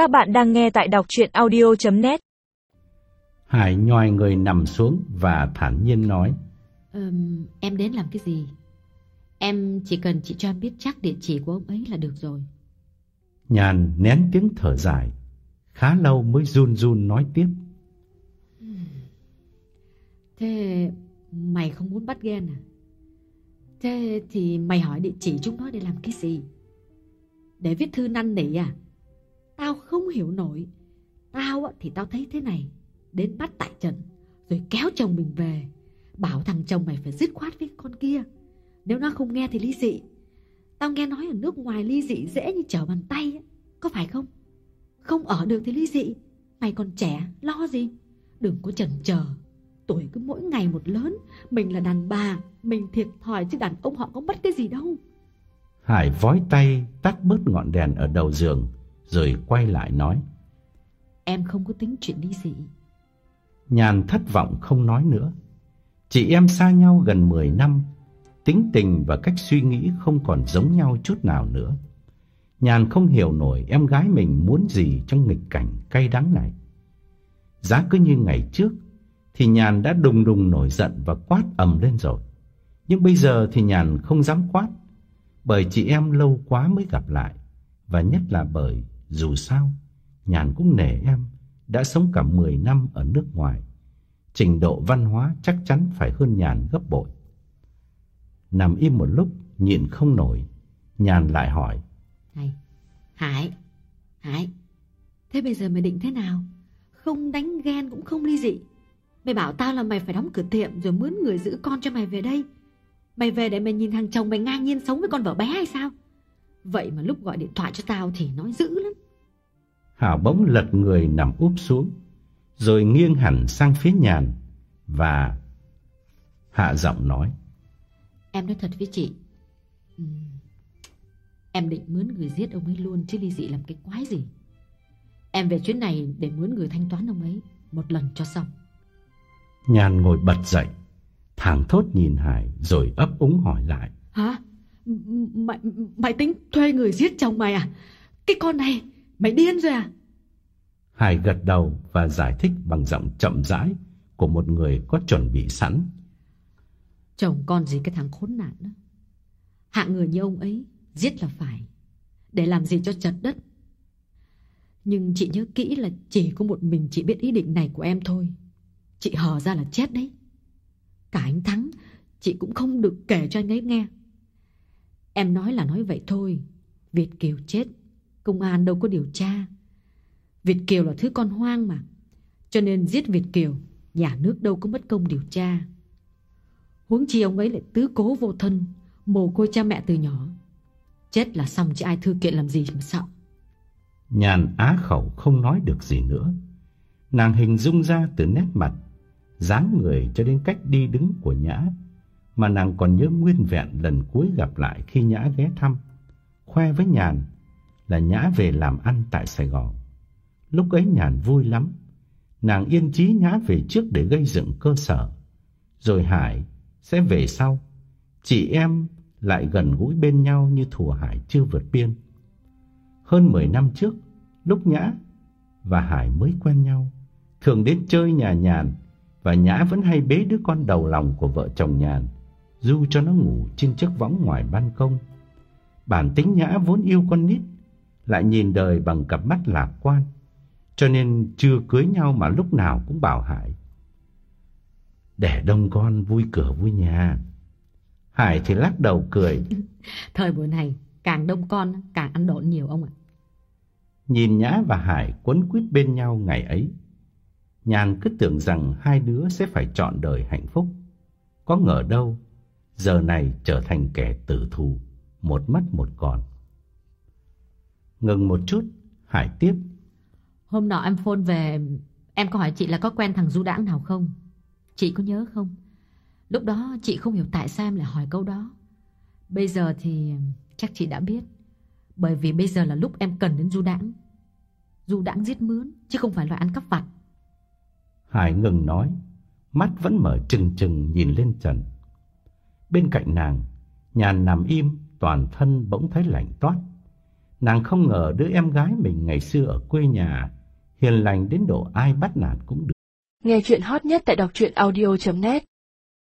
Các bạn đang nghe tại đọc chuyện audio.net Hải nhòi người nằm xuống và thản nhiên nói Ừm, Em đến làm cái gì? Em chỉ cần chị cho em biết chắc địa chỉ của ông ấy là được rồi. Nhàn nén tiếng thở dài Khá lâu mới run run nói tiếp Thế mày không muốn bắt ghen à? Thế thì mày hỏi địa chỉ chúng nó để làm cái gì? Để viết thư năn nỉ à? Tao không hiểu nổi. Tao thì tao thấy thế này. Đến bắt tại trận, rồi kéo chồng mình về. Bảo thằng chồng mày phải dứt khoát với con kia. Nếu nó không nghe thì ly dị. Tao nghe nói ở nước ngoài ly dị dễ như trở bàn tay. Có phải không? Không ở được thì ly dị. Mày còn trẻ, lo gì? Đừng có chần chờ. Tuổi cứ mỗi ngày một lớn. Mình là đàn bà, mình thiệt thòi chứ đàn ông họ có mất cái gì đâu. Hải vói tay tắt bớt ngọn đèn ở đầu giường rồi quay lại nói Em không có tính chuyện ly dị. Nhàn thất vọng không nói nữa. Chị em xa nhau gần 10 năm Tính tình và cách suy nghĩ không còn giống nhau chút nào nữa. Nhàn không hiểu nổi em gái mình muốn gì trong nghịch cảnh cay đắng này. Giá cứ như ngày trước Thì Nhàn đã đùng đùng nổi giận và quát ầm lên rồi. Nhưng bây giờ thì Nhàn không dám quát Bởi chị em lâu quá mới gặp lại Và nhất là bởi dù sao Nhàn cũng nể em Đã sống cả 10 năm ở nước ngoài Trình độ văn hóa chắc chắn phải hơn Nhàn gấp bội Nằm im một lúc Nhịn không nổi Nhàn lại hỏi Này, Hải, Hải, thế bây giờ mày định thế nào? Không đánh ghen cũng không ly dị. Mày bảo tao là mày phải đóng cửa tiệm rồi mướn người giữ con cho mày về đây. Mày về để mày nhìn thằng chồng mày ngang nhiên sống với con vợ bé hay sao? Vậy mà lúc gọi điện thoại cho tao thì nói dữ lắm. Hảo bỗng lật người nằm úp xuống Rồi nghiêng hẳn sang phía Nhàn Và hạ giọng nói Em nói thật với chị. Em định mướn người giết ông ấy luôn chứ ly dị làm cái quái gì. Em về chuyến này để mướn người thanh toán ông ấy một lần cho xong. Nhàn ngồi bật dậy Thẳng thốt nhìn Hải Rồi ấp úng hỏi lại Hả? Mày, mày tính thuê người giết chồng mày à? Cái con này, mày điên rồi à? Hải gật đầu và giải thích bằng giọng chậm rãi Của một người có chuẩn bị sẵn Chồng con gì cái thằng khốn nạn đó. Hạng người như ông ấy, giết là phải. Để làm gì cho chật đất. Nhưng chị nhớ kỹ là chỉ có một mình chị biết ý định này của em thôi. Chị hò ra là chết đấy. Cả anh Thắng, chị cũng không được kể cho anh ấy nghe. Em nói là nói vậy thôi. Việt Kiều chết, công an đâu có điều tra. Việt Kiều là thứ con hoang mà. Cho nên giết Việt Kiều, nhà nước đâu có mất công điều tra. Huống chi ông ấy lại tứ cố vô thân, mồ côi cha mẹ từ nhỏ. Chết là xong chứ ai thư kiện làm gì mà sợ. Nhàn á khẩu không nói được gì nữa Nàng hình dung ra từ nét mặt dáng người cho đến cách đi đứng của Nhã mà nàng còn nhớ nguyên vẹn lần cuối gặp lại khi Nhã ghé thăm. Khoe với Nhàn là Nhã về làm ăn tại Sài Gòn. Lúc ấy Nhàn vui lắm. Nàng yên chí Nhã về trước để gây dựng cơ sở. Rồi Hải sẽ về sau. Chị em lại gần gũi bên nhau như thùa Hải chưa vượt biên. Hơn 10 năm trước, lúc Nhã và Hải mới quen nhau, thường đến chơi nhà Nhàn và Nhã vẫn hay bế đứa con đầu lòng của vợ chồng Nhàn, du cho nó ngủ trên chiếc võng ngoài ban công. Bản tính Nhã vốn yêu con nít, lại nhìn đời bằng cặp mắt lạc quan, cho nên chưa cưới nhau mà lúc nào cũng bảo Hải. Để đông con vui cửa vui nhà. Hải thì lắc đầu cười, Thời buổi này, càng đông con, càng ăn độn nhiều ông ạ. Nhìn Nhã và Hải quấn quýt bên nhau ngày ấy Nhàn cứ tưởng rằng hai đứa sẽ phải chọn đời hạnh phúc Có ngờ đâu Giờ này trở thành kẻ tử thù Một mất một còn Ngừng một chút Hải tiếp Hôm nọ em phone về, em có hỏi chị là có quen thằng du đãng nào không? Chị có nhớ không? Lúc đó chị không hiểu tại sao em lại hỏi câu đó. Bây giờ thì chắc chị đã biết. Bởi vì bây giờ là lúc em cần đến du đãng. Du đãng giết mướn, chứ không phải loại ăn cắp vặt. Hải ngừng nói Mắt vẫn mở trừng trừng nhìn lên trần Bên cạnh nàng, Nhàn nằm im, Toàn thân bỗng thấy lạnh toát Nàng không ngờ đứa em gái mình ngày xưa ở quê nhà hiền lành đến độ ai bắt nạt cũng được. Nghe chuyện hot nhất tại đọc truyện audio.net